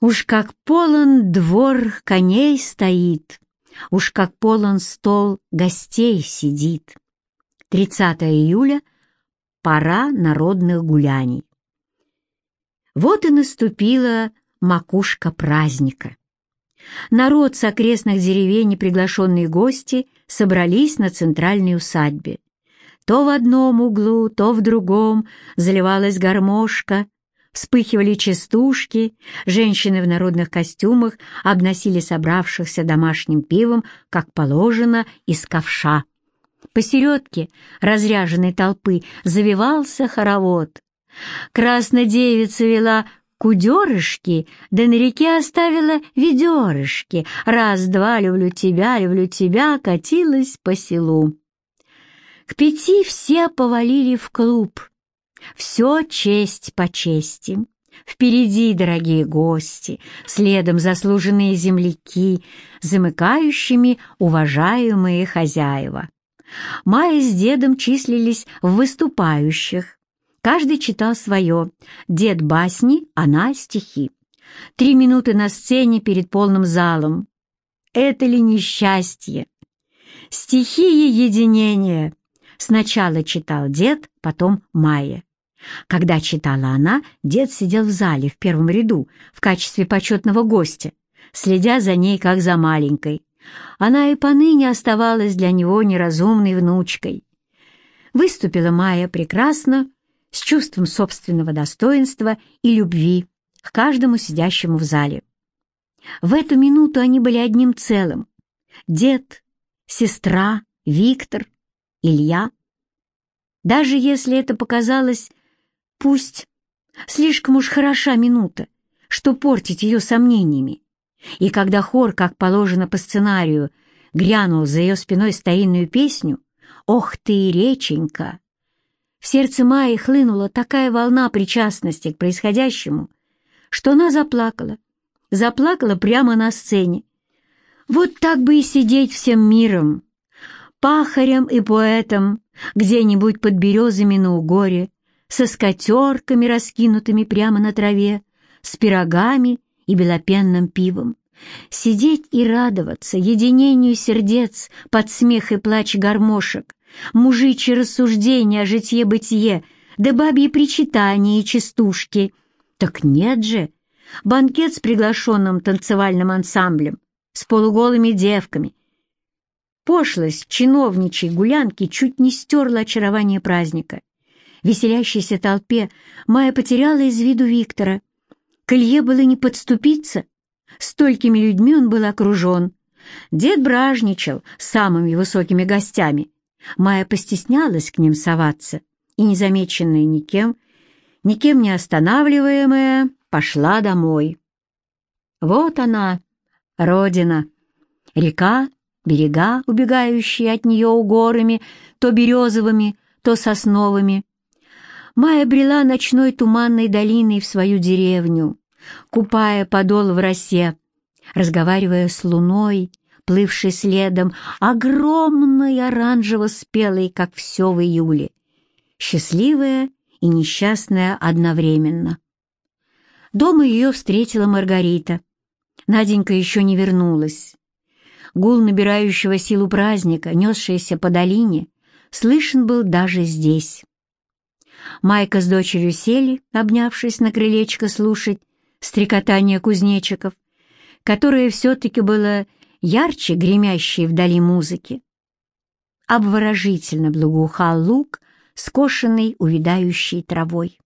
Уж как полон двор коней стоит, Уж как полон стол гостей сидит. 30 июля — пора народных гуляний. Вот и наступила макушка праздника. Народ с окрестных деревень и приглашенные гости собрались на центральной усадьбе. То в одном углу, то в другом заливалась гармошка, вспыхивали частушки, женщины в народных костюмах обносили собравшихся домашним пивом, как положено, из ковша. Посередке разряженной толпы завивался хоровод. Красная девица вела кудерышки, да на реке оставила ведерышки. Раз-два, люблю тебя, люблю тебя, катилась по селу. К пяти все повалили в клуб. Все честь по чести. Впереди дорогие гости, следом заслуженные земляки, замыкающими уважаемые хозяева. Майя с дедом числились в выступающих. Каждый читал свое. Дед басни, она стихи. Три минуты на сцене перед полным залом. Это ли несчастье? Стихии единения. Сначала читал дед, потом Майя. Когда читала она, дед сидел в зале в первом ряду в качестве почетного гостя, следя за ней как за маленькой. Она и поныне оставалась для него неразумной внучкой. Выступила Майя прекрасно, с чувством собственного достоинства и любви к каждому сидящему в зале. В эту минуту они были одним целым. Дед, сестра, Виктор, Илья. Даже если это показалось Пусть. Слишком уж хороша минута, что портить ее сомнениями. И когда хор, как положено по сценарию, грянул за ее спиной старинную песню «Ох ты, реченька!», в сердце Майи хлынула такая волна причастности к происходящему, что она заплакала. Заплакала прямо на сцене. Вот так бы и сидеть всем миром, пахарем и поэтом, где-нибудь под березами на угоре, со скатерками, раскинутыми прямо на траве, с пирогами и белопенным пивом. Сидеть и радоваться единению сердец под смех и плач гармошек, мужичьи рассуждения о житье-бытие, да бабьи причитания и частушки. Так нет же! Банкет с приглашенным танцевальным ансамблем, с полуголыми девками. Пошлость чиновничьей гулянки чуть не стерла очарование праздника веселящейся толпе Майя потеряла из виду Виктора. К Илье было не подступиться. Столькими людьми он был окружен. Дед бражничал с самыми высокими гостями. Майя постеснялась к ним соваться и, незамеченная никем, никем не останавливаемая, пошла домой. Вот она, родина, река, берега, убегающие от нее угорами, то березовыми, то сосновыми, Майя брела ночной туманной долиной в свою деревню, купая подол в росе, разговаривая с луной, плывшей следом, огромной оранжево-спелой, как все в июле, счастливая и несчастная одновременно. Дома ее встретила Маргарита. Наденька еще не вернулась. Гул набирающего силу праздника, несшийся по долине, слышен был даже здесь. Майка с дочерью сели, обнявшись на крылечко, слушать стрекотание кузнечиков, которое все-таки было ярче гремящей вдали музыки. Обворожительно благоухал луг, скошенный увядающей травой.